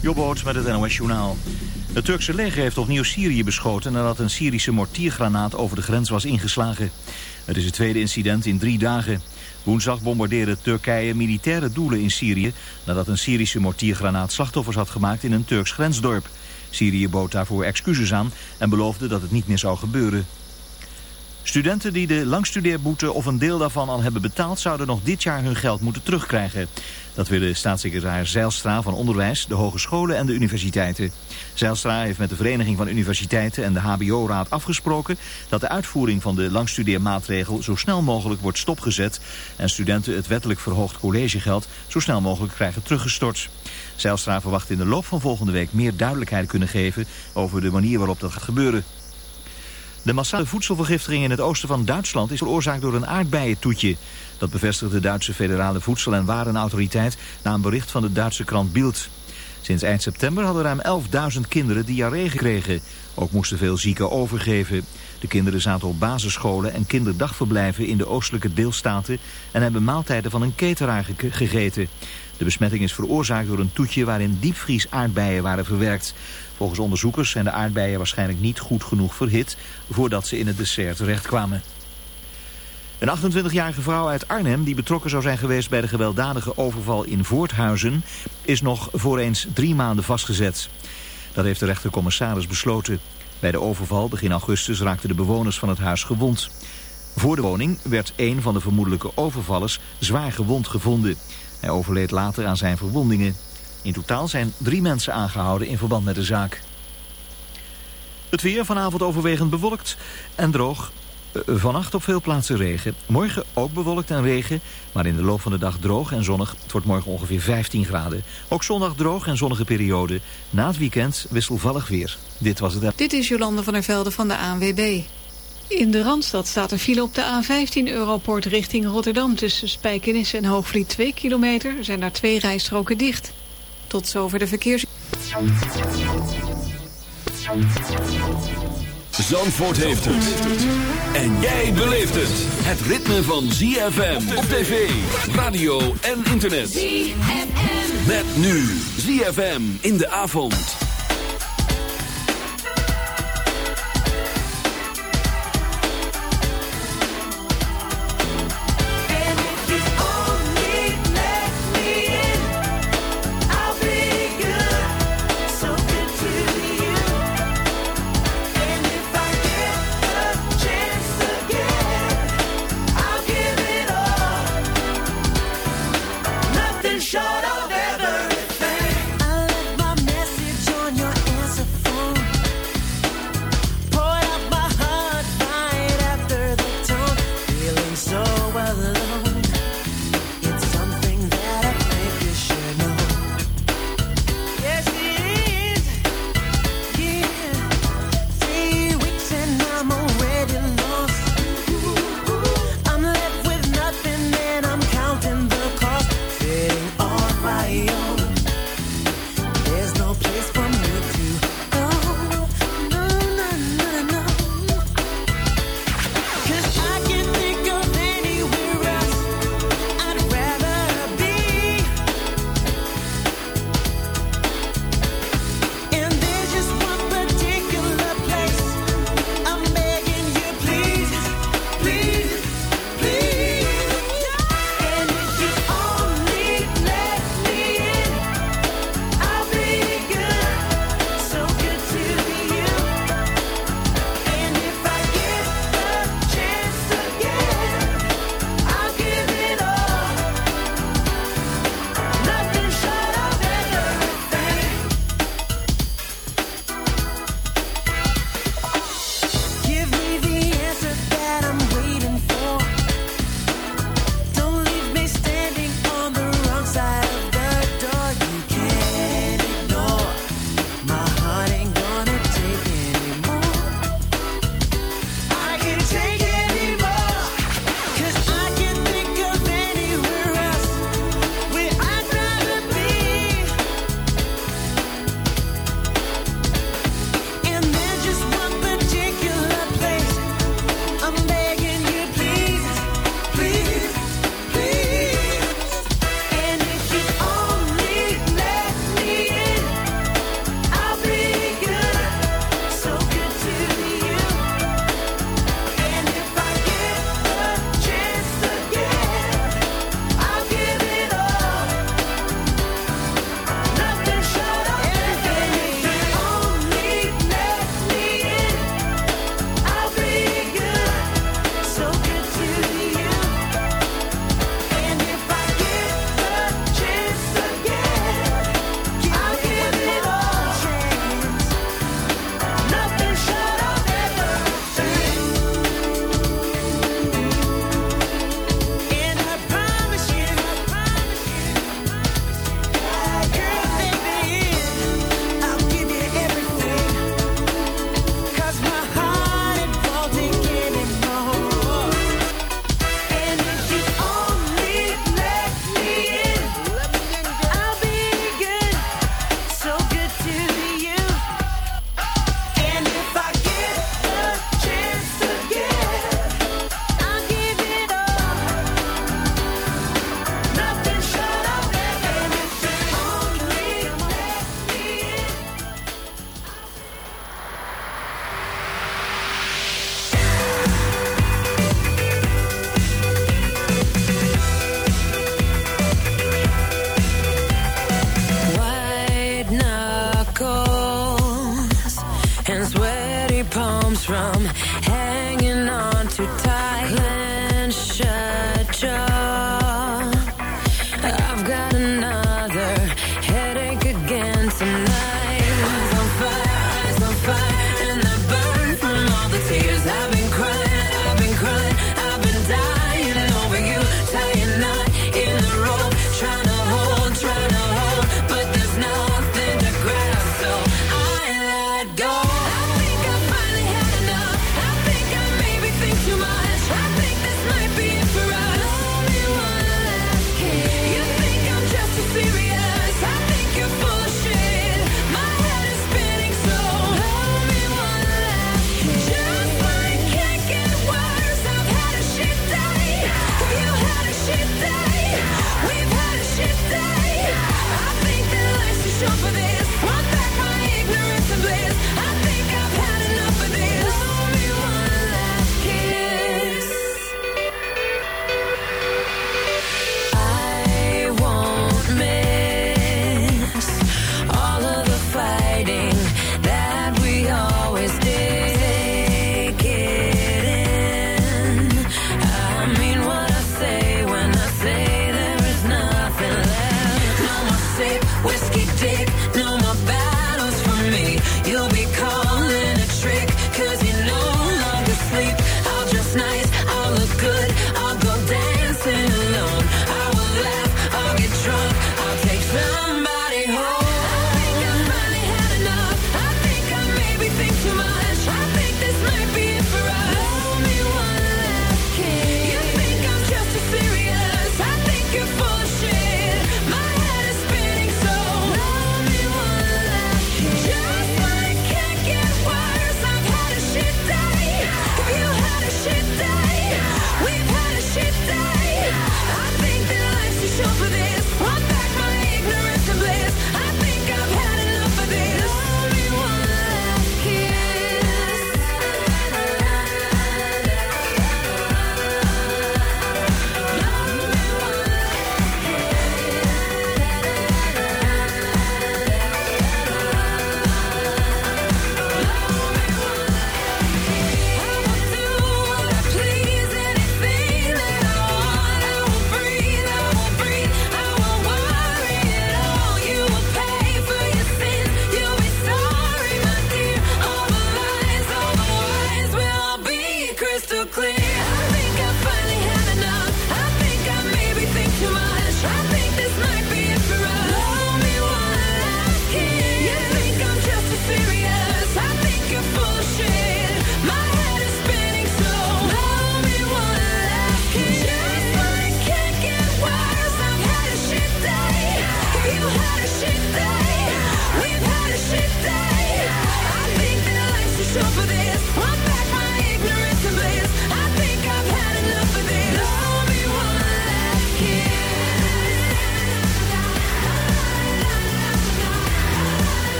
Jobboot met het NOS Journaal. Het Turkse leger heeft opnieuw Syrië beschoten nadat een Syrische mortiergranaat over de grens was ingeslagen. Het is het tweede incident in drie dagen. Woensdag bombardeerde Turkije militaire doelen in Syrië nadat een Syrische mortiergranaat slachtoffers had gemaakt in een Turks grensdorp. Syrië bood daarvoor excuses aan en beloofde dat het niet meer zou gebeuren. Studenten die de langstudeerboete of een deel daarvan al hebben betaald... zouden nog dit jaar hun geld moeten terugkrijgen. Dat willen staatssecretaris Zeilstra van Onderwijs, de hogescholen en de universiteiten. Zeilstra heeft met de Vereniging van Universiteiten en de HBO-raad afgesproken... dat de uitvoering van de langstudeermaatregel zo snel mogelijk wordt stopgezet... en studenten het wettelijk verhoogd collegegeld zo snel mogelijk krijgen teruggestort. Zeilstra verwacht in de loop van volgende week meer duidelijkheid kunnen geven... over de manier waarop dat gaat gebeuren. De massale voedselvergiftiging in het oosten van Duitsland is veroorzaakt door een aardbeientoetje. Dat bevestigt de Duitse Federale Voedsel- en Warenautoriteit na een bericht van de Duitse krant Bild. Sinds eind september hadden ruim 11.000 kinderen diarree gekregen. Ook moesten veel zieken overgeven. De kinderen zaten op basisscholen en kinderdagverblijven in de oostelijke deelstaten... en hebben maaltijden van een cateraar gegeten. De besmetting is veroorzaakt door een toetje waarin diepvries aardbeien waren verwerkt. Volgens onderzoekers zijn de aardbeien waarschijnlijk niet goed genoeg verhit voordat ze in het dessert terechtkwamen. Een 28-jarige vrouw uit Arnhem die betrokken zou zijn geweest bij de gewelddadige overval in Voorthuizen is nog voor eens drie maanden vastgezet. Dat heeft de rechtercommissaris besloten. Bij de overval begin augustus raakten de bewoners van het huis gewond. Voor de woning werd een van de vermoedelijke overvallers zwaar gewond gevonden. Hij overleed later aan zijn verwondingen. In totaal zijn drie mensen aangehouden in verband met de zaak. Het weer vanavond overwegend bewolkt en droog. Eh, vannacht op veel plaatsen regen. Morgen ook bewolkt en regen, maar in de loop van de dag droog en zonnig. Het wordt morgen ongeveer 15 graden. Ook zondag droog en zonnige periode. Na het weekend wisselvallig weer. Dit was het. Dit is Jolande van der Velde van de ANWB. In de Randstad staat er file op de A15 Europort richting Rotterdam... tussen Spijkenis en Hoogvliet 2 kilometer. Er zijn daar twee rijstroken dicht. Tot zover de verkeers... Zandvoort heeft het. En jij beleeft het. Het ritme van ZFM op tv, radio en internet. ZFM. Met nu ZFM in de avond.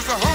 is a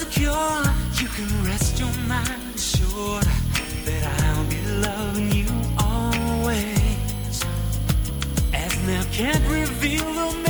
secure. You can rest your mind assured that I'll be loving you always. As now can't reveal the.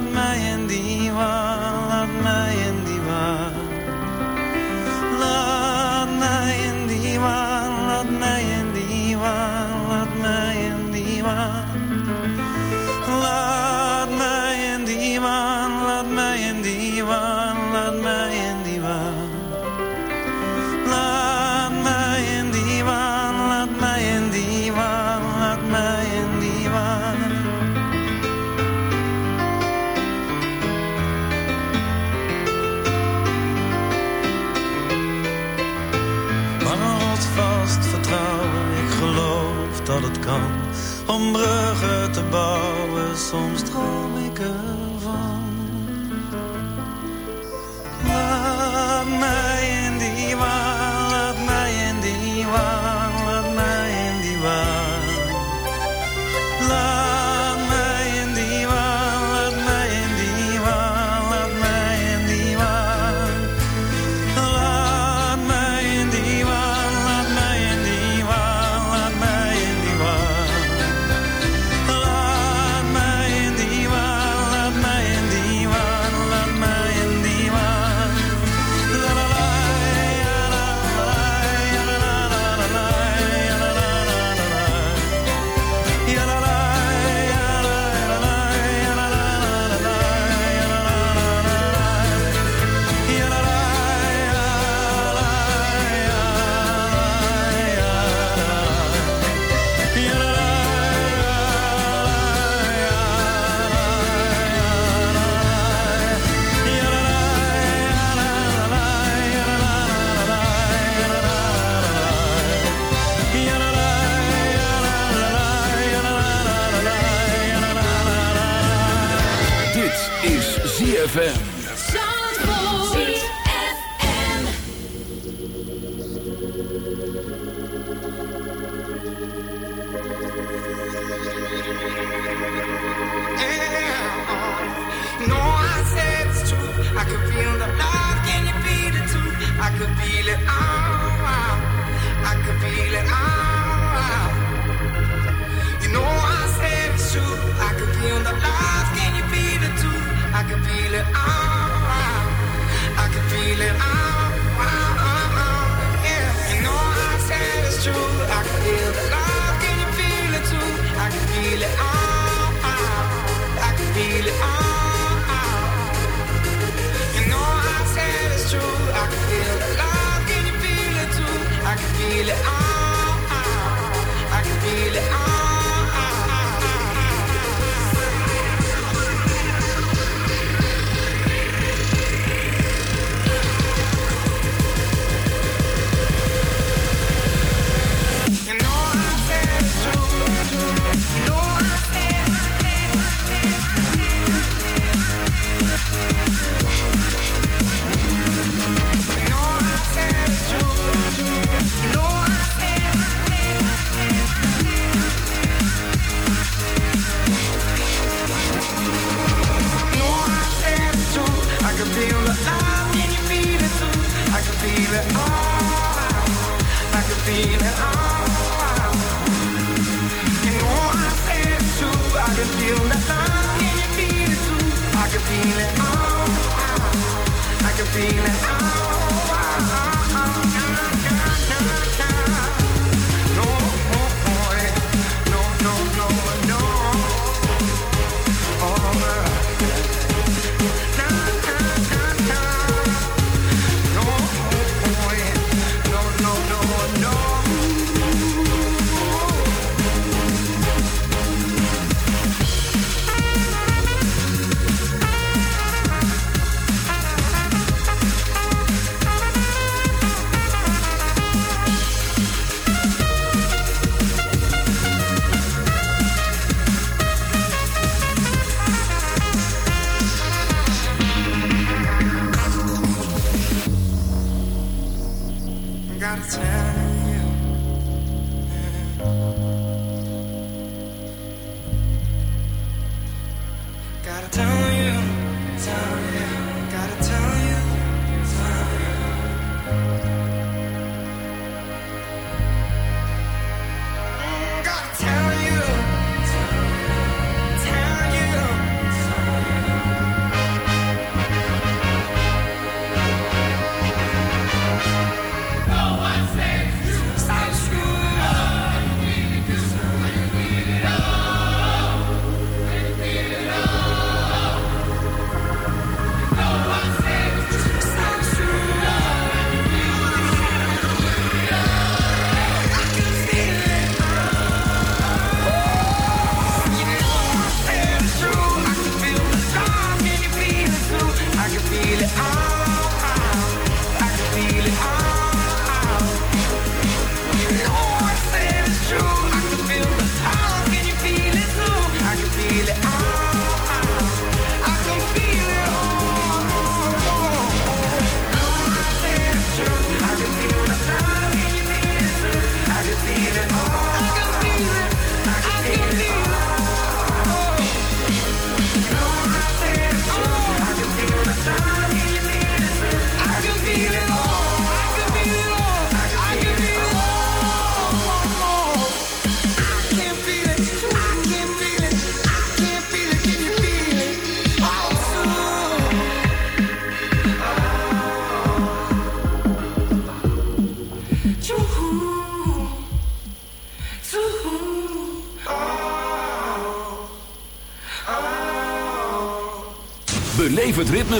laat mij bouwen. Soms droom ik ervan. Laat mij in die waan, feel the love. Can you feel it too? I can feel it all. I can feel it all. You I can feel love. Can you feel it too? I can feel it all. I can feel it all.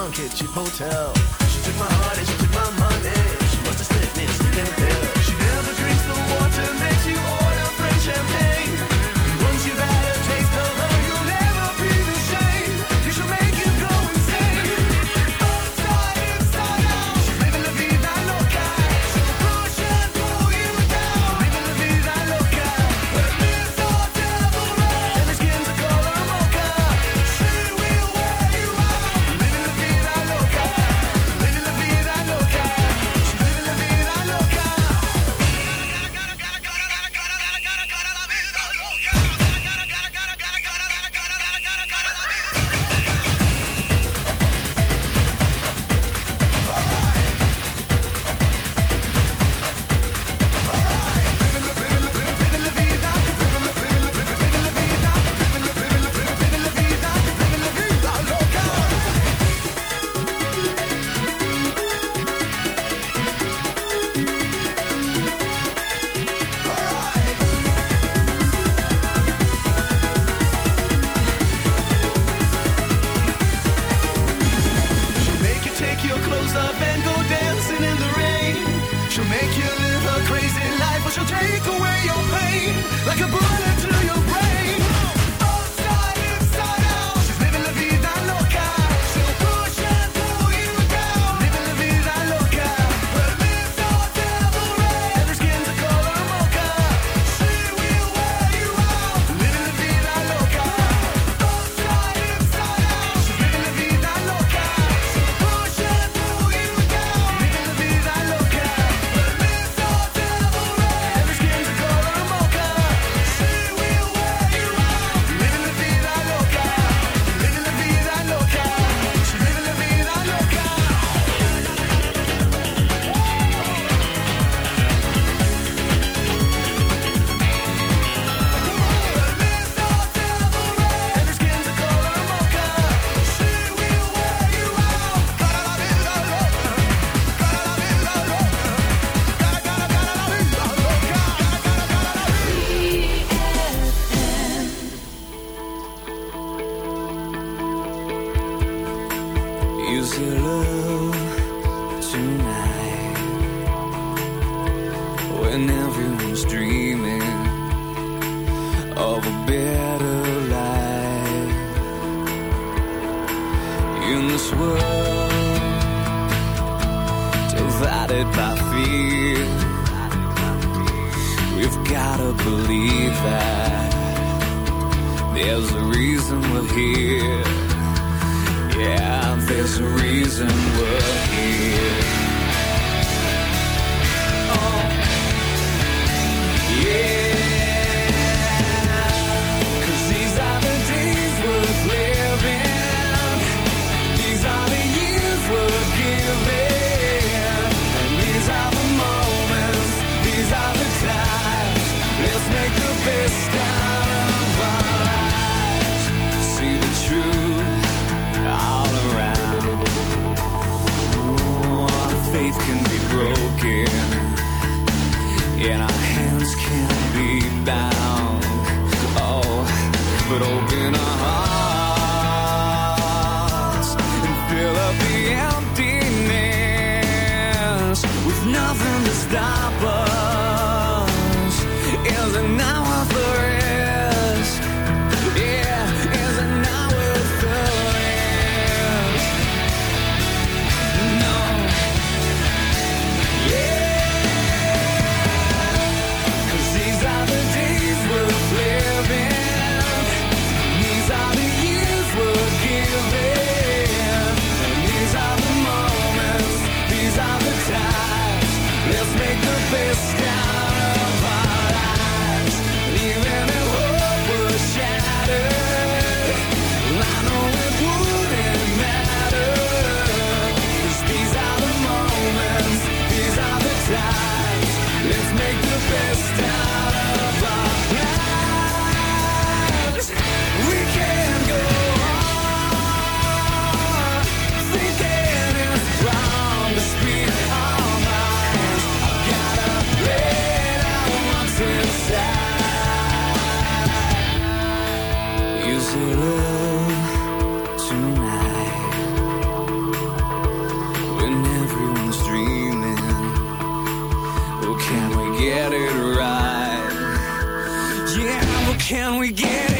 Punk at your hotel. She took my heart and she Can we get it?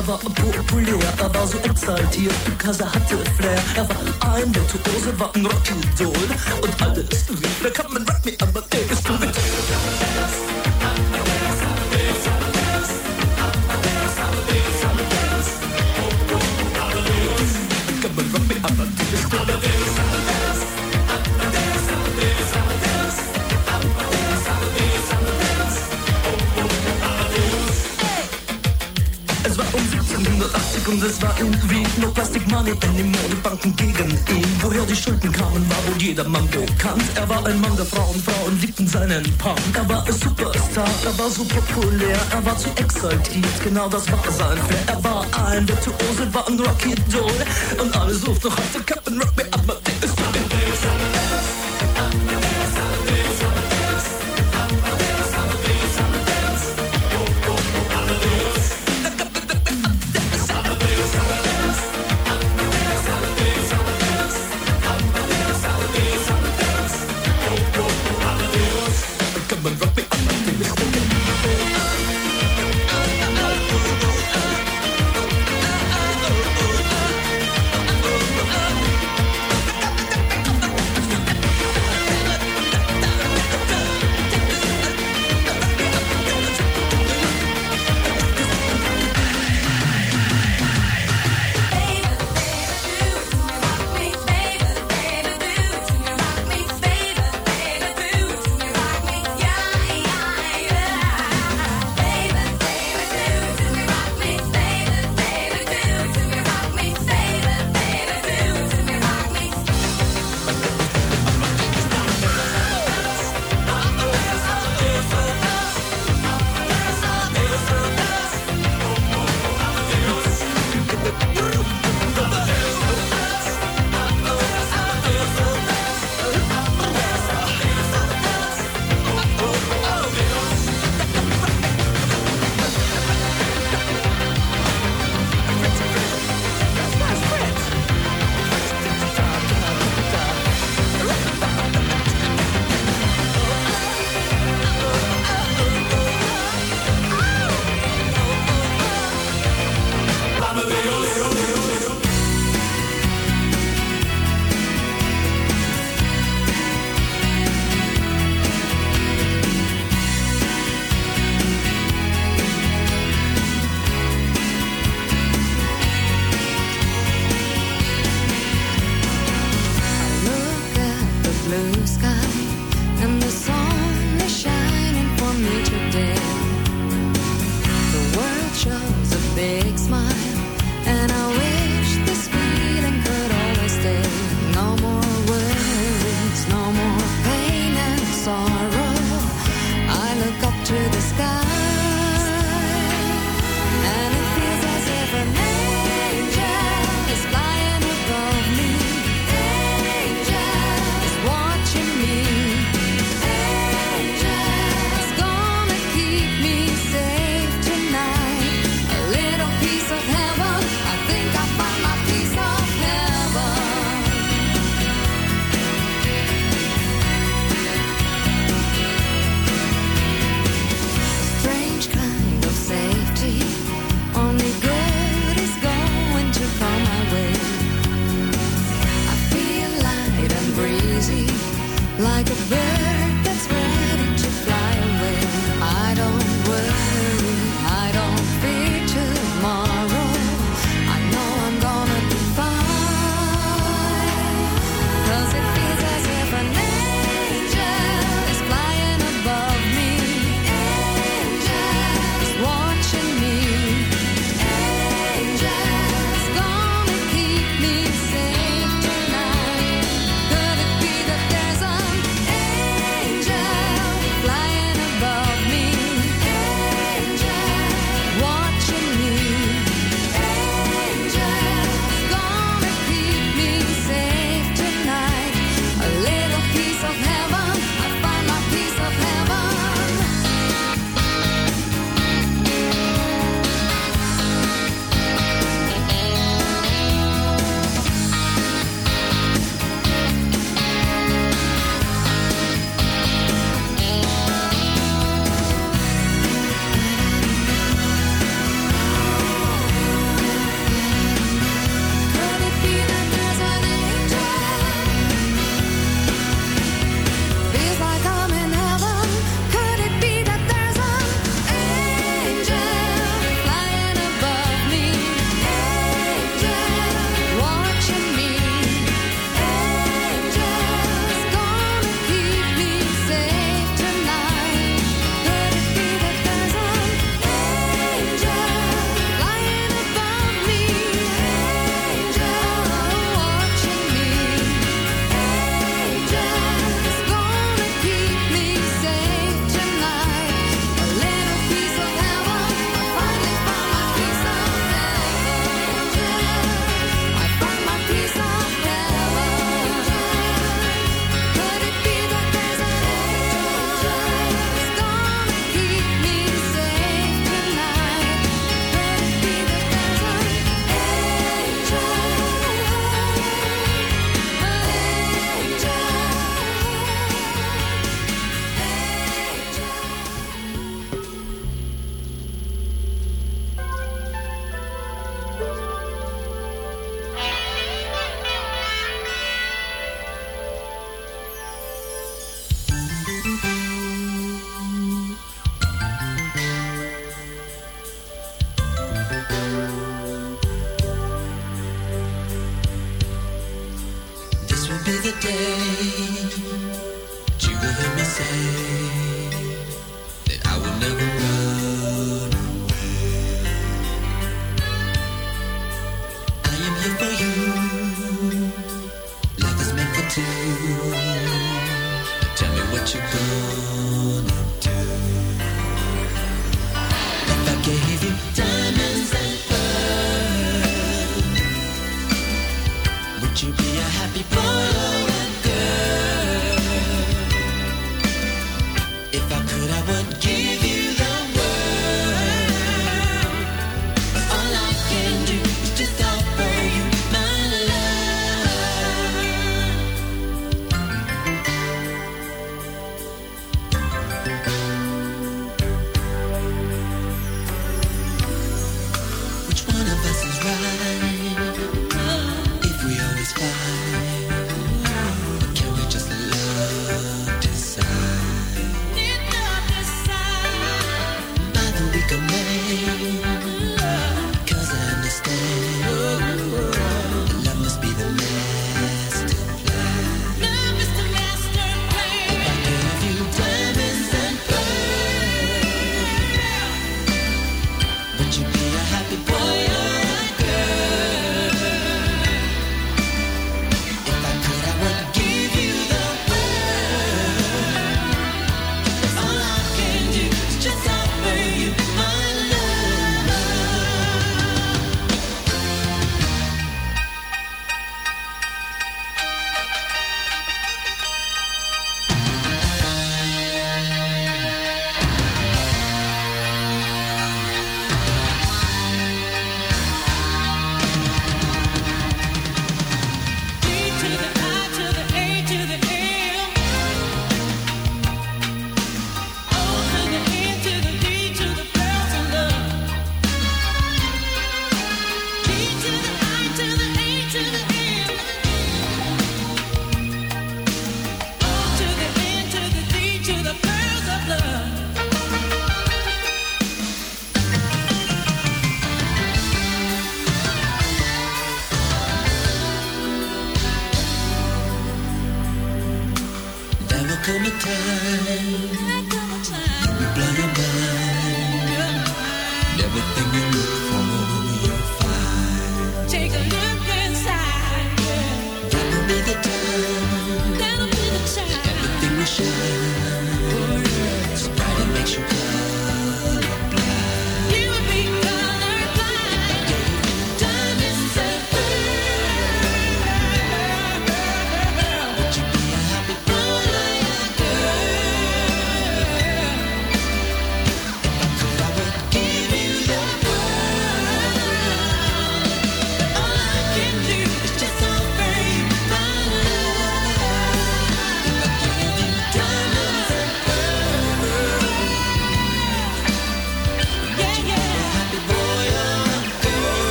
Er war populär, er war so exaltiert, Kasa hatte Flair. Er war ein Virtuose, war ein Rocky, so einen Punk. Er war ein Superstar, er war super populär, er war zu exaltiert, genau das war sein Flair. Er war ein Virtuose, war ein Rocky Doll und alle suchten noch heute Captain Rock, mir ab, der ist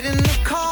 in the car.